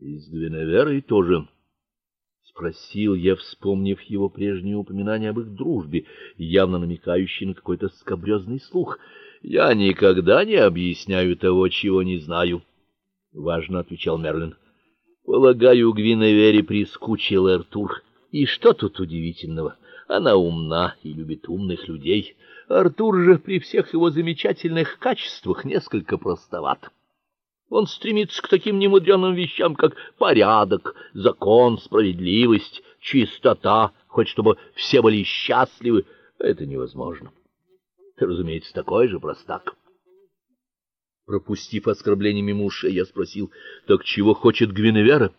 И с Гвиневерой тоже, спросил я, вспомнив его прежние упоминания об их дружбе, явно намекающие на какой-то скабрёзный слух. Я никогда не объясняю того, чего не знаю, важно отвечал Мерлин. Полагаю, Гвиневере прискучил Артур. И что тут удивительного? Она умна и любит умных людей. Артур же при всех его замечательных качествах несколько простоват. Он стремится к таким немудрённым вещам, как порядок, закон, справедливость, чистота, хоть чтобы все были счастливы. Это невозможно. Ты, разумеется, такой же простак. Пропустив оскорбление мимо ушей, я спросил: "Так чего хочет Гвиневера?"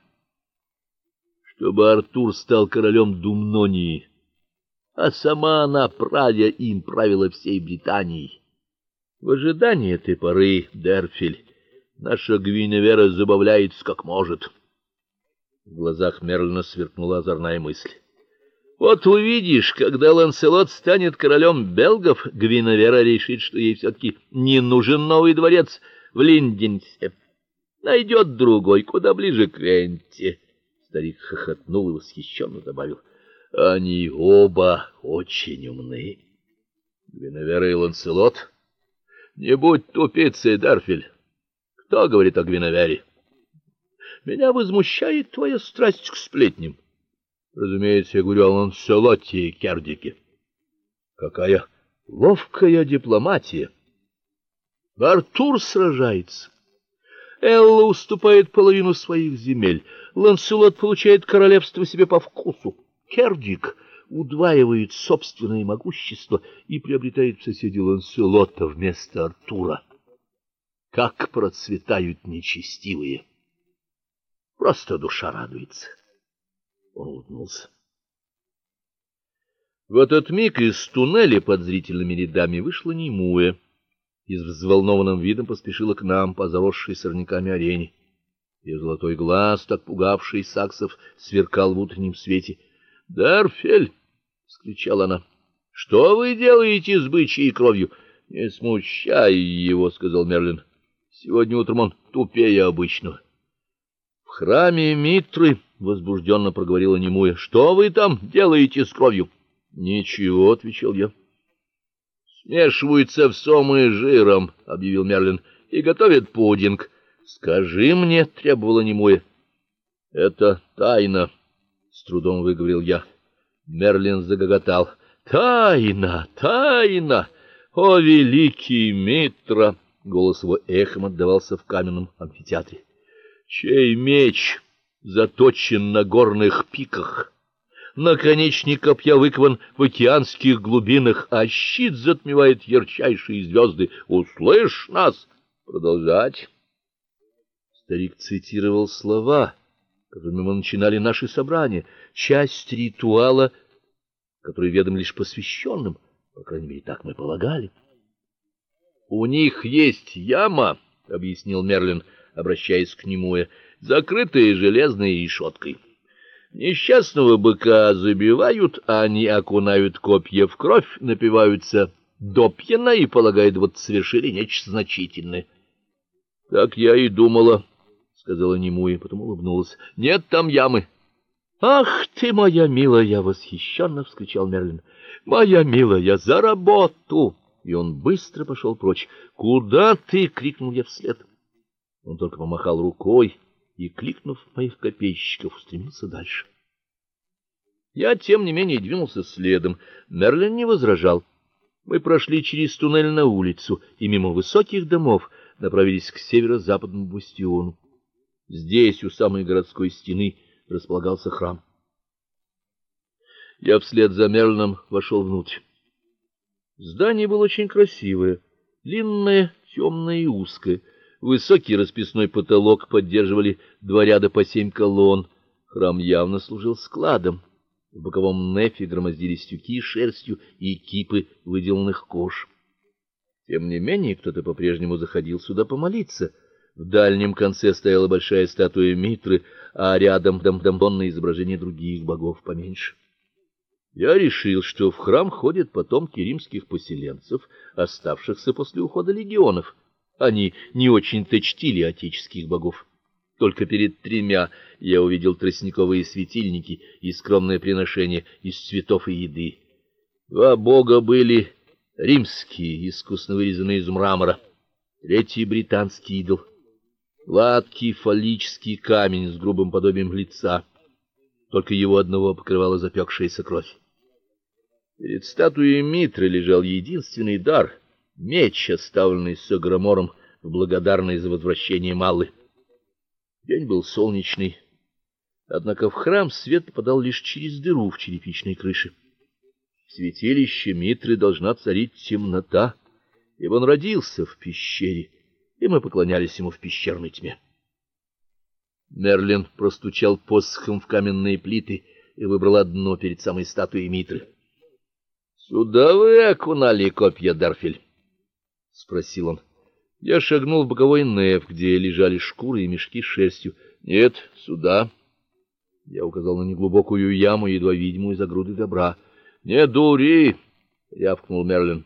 "Чтобы Артур стал королем Думнонии, а сама она, правя им, правила всей Британией. В ожидании этой поры, Дерфель, наша Гвиневера забавляется как может". В глазах Мерлина сверкнула озорная мысль. Вот увидишь, когда Ланселот станет королем белгов, Гвиневера решит, что ей все таки не нужен новый дворец в Линденсе. Найдет другой, куда ближе к Венте. Старик хохотнул и восхищенно добавил: они оба очень умны. Гвиневера и Ланселот. Не будь тупицей, Дарфель. Кто говорит о Гвиневере? Меня возмущает твоя страсть к сплетням. Разумеется, я говорю о Ланселоте и Кердике. Какая ловкая дипломатия! Артур сражается. Элла уступает половину своих земель. Ланселот получает королевство себе по вкусу. Кердик удваивает собственное могущество и приобретает в соседи Ланселота вместо Артура. Как процветают нечестивые! Просто душа радуется. Он улыбнулся. В этот миг из туннеля под зрительными рядами вышла Немуя и с взволнованным видом поспешила к нам по заросшей сорняками арене. Ее золотой глаз, так пугавший саксов, сверкал в утреннем свете. "Дарфель!" вскричала она. "Что вы делаете с бычьей кровью?" "Не смущай его", сказал Мерлин. "Сегодня утром он тупее обычного". В храме Митры возбужденно проговорила Немуя. Что вы там делаете с кровью? Ничего, отвечал я. Смешиваются в сомы жиром, объявил Мерлин. И готовят пудинг. Скажи мне, требовала Немуя. Это тайна, с трудом выговорил я. Мерлин загоготал. Тайна, тайна. О великий Митра! Голос его эхом отдавался в каменном амфитеатре. Чей меч заточен на горных пиках. Наконечник копья выкован в океанских глубинах, а щит затмевает ярчайшие звезды. Услышь нас! Продолжать. Старик цитировал слова, которыми мы начинали наши собрания, часть ритуала, который ведом лишь посвященным, по крайней мере, так мы полагали. У них есть яма, объяснил Мерлин, обращаясь к нему, закрытые железной решеткой. Несчастного быка забивают, а они окунают копья в кровь, напиваются до пьяна и полагают, вот совершили нечто значительное. Так я и думала, сказала Немуя, потом улыбнулась. Нет там ямы. Ах ты моя милая, восхищенно вскричал Мерлин. Моя милая, за работу! И он быстро пошел прочь. Куда ты? крикнул я вслед. Он только помахал рукой и, кликнув моих копейщиков, устремился дальше. Я тем не менее двинулся следом. Мерлин не возражал. Мы прошли через туннель на улицу и мимо высоких домов направились к северо-западному бастиону. Здесь, у самой городской стены, располагался храм. Я вслед за Мерлином вошел внутрь. Здание было очень красивое, длинное, темное и узкое. Высокий расписной потолок поддерживали два ряда по семь колонн. Храм явно служил складом. В боковом нефе громоздились тюки шерстью и кипы выделанных кож. Тем не менее, кто-то по-прежнему заходил сюда помолиться. В дальнем конце стояла большая статуя Митры, а рядом дамдонное изображение других богов поменьше. Я решил, что в храм ходят потомки римских поселенцев, оставшихся после ухода легионов. Они не очень-то чтили отеческих богов. Только перед тремя я увидел тростниковые светильники и скромное приношение из цветов и еды. Два бога были римские, искусно вырезанные из мрамора. Третий британский идол. Гладкий фаллический камень с грубым подобием лица. Только его одного покрывала запекшаяся кровь. Перед статуей Митры лежал единственный дар меч, оставленный Согромором в благодарность за возвращение Маллы. День был солнечный, однако в храм свет попадал лишь через дыру в черепичной крыше. В святилище Митры должна царить темнота, ибо он родился в пещере, и мы поклонялись ему в пещерной тьме. Мерлин простучал посохом в каменные плиты и выбрал одно перед самой статуей Митры. "Сюда вы окунали копья, Дарфель?" спросил он. Я шагнул в боковой неф, где лежали шкуры и мешки с шерстью. "Нет, сюда." Я указал на неглубокую яму, едва видимую за грудой добра. "Не дури", рявкнул Мерлин.